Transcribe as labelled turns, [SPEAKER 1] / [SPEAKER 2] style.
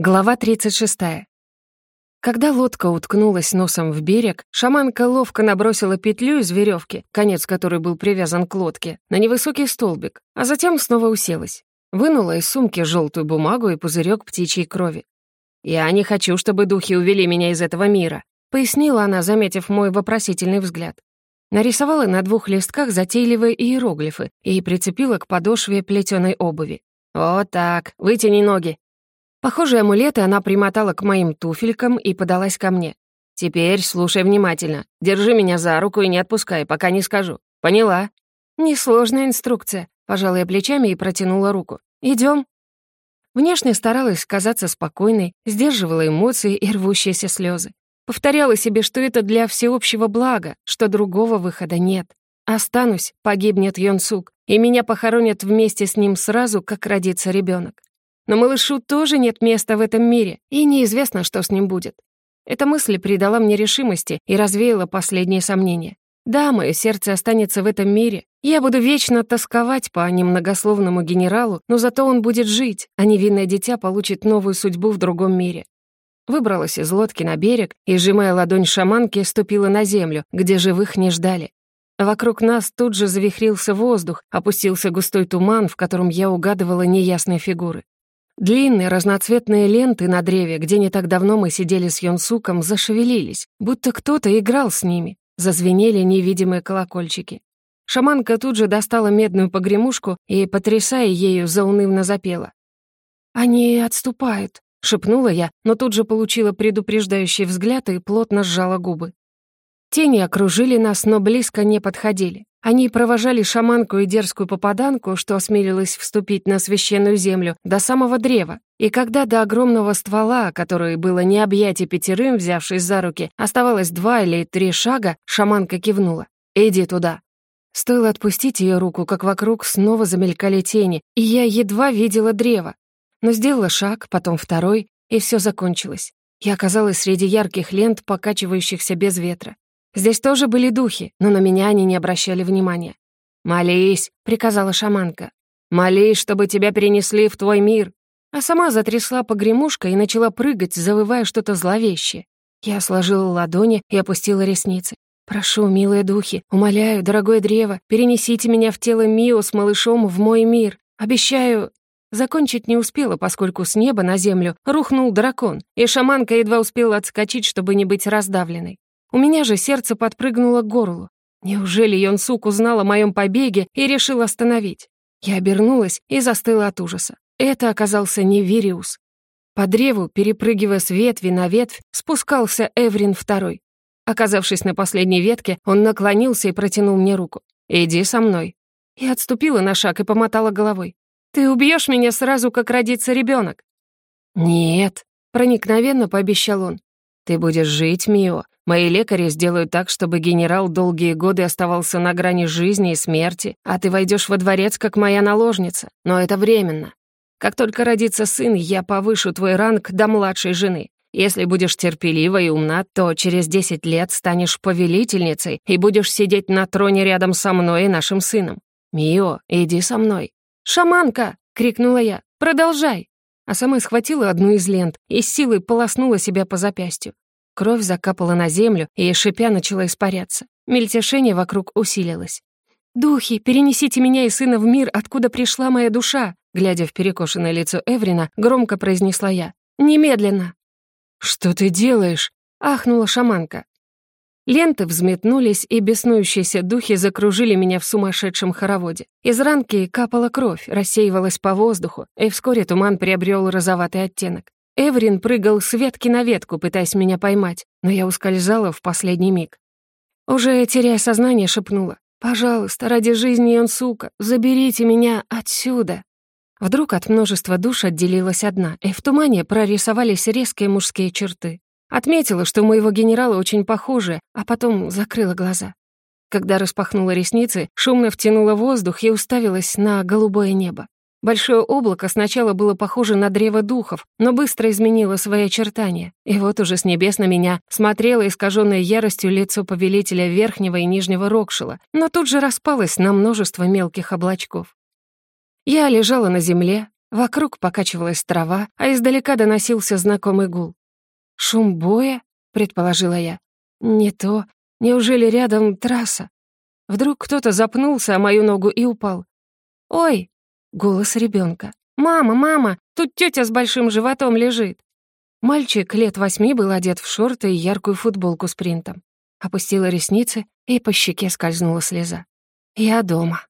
[SPEAKER 1] Глава 36. Когда лодка уткнулась носом в берег, шаманка ловко набросила петлю из веревки, конец которой был привязан к лодке, на невысокий столбик, а затем снова уселась. Вынула из сумки желтую бумагу и пузырек птичьей крови. «Я не хочу, чтобы духи увели меня из этого мира», пояснила она, заметив мой вопросительный взгляд. Нарисовала на двух листках затейливые иероглифы и прицепила к подошве плетеной обуви. «Вот так, вытяни ноги», Похожие амулеты она примотала к моим туфелькам и подалась ко мне. «Теперь слушай внимательно. Держи меня за руку и не отпускай, пока не скажу. Поняла?» «Несложная инструкция», — пожала я плечами и протянула руку. Идем. Внешне старалась казаться спокойной, сдерживала эмоции и рвущиеся слезы. Повторяла себе, что это для всеобщего блага, что другого выхода нет. Останусь, погибнет Йонсук, и меня похоронят вместе с ним сразу, как родится ребенок. Но малышу тоже нет места в этом мире, и неизвестно, что с ним будет. Эта мысль придала мне решимости и развеяла последние сомнения. Да, мое сердце останется в этом мире. Я буду вечно тосковать по немногословному генералу, но зато он будет жить, а невинное дитя получит новую судьбу в другом мире. Выбралась из лодки на берег и, сжимая ладонь шаманки, ступила на землю, где живых не ждали. Вокруг нас тут же завихрился воздух, опустился густой туман, в котором я угадывала неясные фигуры. Длинные разноцветные ленты на древе, где не так давно мы сидели с Йонсуком, зашевелились, будто кто-то играл с ними. Зазвенели невидимые колокольчики. Шаманка тут же достала медную погремушку и, потрясая ею, заунывно запела. «Они отступают», — шепнула я, но тут же получила предупреждающий взгляд и плотно сжала губы. Тени окружили нас, но близко не подходили. Они провожали шаманку и дерзкую попаданку, что осмелилась вступить на священную землю, до самого древа. И когда до огромного ствола, который было не объять и пятерым, взявшись за руки, оставалось два или три шага, шаманка кивнула. «Иди туда». Стоило отпустить ее руку, как вокруг снова замелькали тени, и я едва видела древо. Но сделала шаг, потом второй, и все закончилось. Я оказалась среди ярких лент, покачивающихся без ветра. Здесь тоже были духи, но на меня они не обращали внимания. «Молись», — приказала шаманка. «Молись, чтобы тебя перенесли в твой мир». А сама затрясла погремушкой и начала прыгать, завывая что-то зловещее. Я сложила ладони и опустила ресницы. «Прошу, милые духи, умоляю, дорогое древо, перенесите меня в тело Мио с малышом в мой мир. Обещаю...» Закончить не успела, поскольку с неба на землю рухнул дракон, и шаманка едва успела отскочить, чтобы не быть раздавленной. У меня же сердце подпрыгнуло к горлу. Неужели Йонсук узнал о моем побеге и решил остановить? Я обернулась и застыла от ужаса. Это оказался не Вириус. По древу, перепрыгивая с ветви на ветвь, спускался Эврин второй. Оказавшись на последней ветке, он наклонился и протянул мне руку. «Иди со мной». Я отступила на шаг и помотала головой. «Ты убьешь меня сразу, как родится ребенок. «Нет», — проникновенно пообещал он. «Ты будешь жить, Мио, Мои лекари сделают так, чтобы генерал долгие годы оставался на грани жизни и смерти, а ты войдешь во дворец, как моя наложница. Но это временно. Как только родится сын, я повышу твой ранг до младшей жены. Если будешь терпелива и умна, то через 10 лет станешь повелительницей и будешь сидеть на троне рядом со мной и нашим сыном. Мио, иди со мной». «Шаманка!» — крикнула я. «Продолжай!» А сама схватила одну из лент и с силой полоснула себя по запястью. Кровь закапала на землю и, шипя, начала испаряться. Мельтешение вокруг усилилось. «Духи, перенесите меня и сына в мир, откуда пришла моя душа!» Глядя в перекошенное лицо Эврина, громко произнесла я. «Немедленно!» «Что ты делаешь?» — ахнула шаманка. Ленты взметнулись, и беснующиеся духи закружили меня в сумасшедшем хороводе. Из ранки капала кровь, рассеивалась по воздуху, и вскоре туман приобрел розоватый оттенок. Эврин прыгал с ветки на ветку, пытаясь меня поймать, но я ускользала в последний миг. Уже теряя сознание, шепнула. «Пожалуйста, ради жизни он сука, заберите меня отсюда!» Вдруг от множества душ отделилась одна, и в тумане прорисовались резкие мужские черты. Отметила, что у моего генерала очень похожи, а потом закрыла глаза. Когда распахнула ресницы, шумно втянула воздух и уставилась на голубое небо. Большое облако сначала было похоже на древо духов, но быстро изменило свои очертания. И вот уже с небес на меня смотрело искаженное яростью лицо повелителя верхнего и нижнего Рокшила, но тут же распалось на множество мелких облачков. Я лежала на земле, Вокруг покачивалась трава, а издалека доносился знакомый гул. «Шум боя?» — предположила я. «Не то. Неужели рядом трасса?» Вдруг кто-то запнулся о мою ногу и упал. «Ой!» — голос ребенка. «Мама, мама, тут тетя с большим животом лежит!» Мальчик лет восьми был одет в шорты и яркую футболку с принтом. Опустила ресницы, и по щеке скользнула слеза. «Я дома».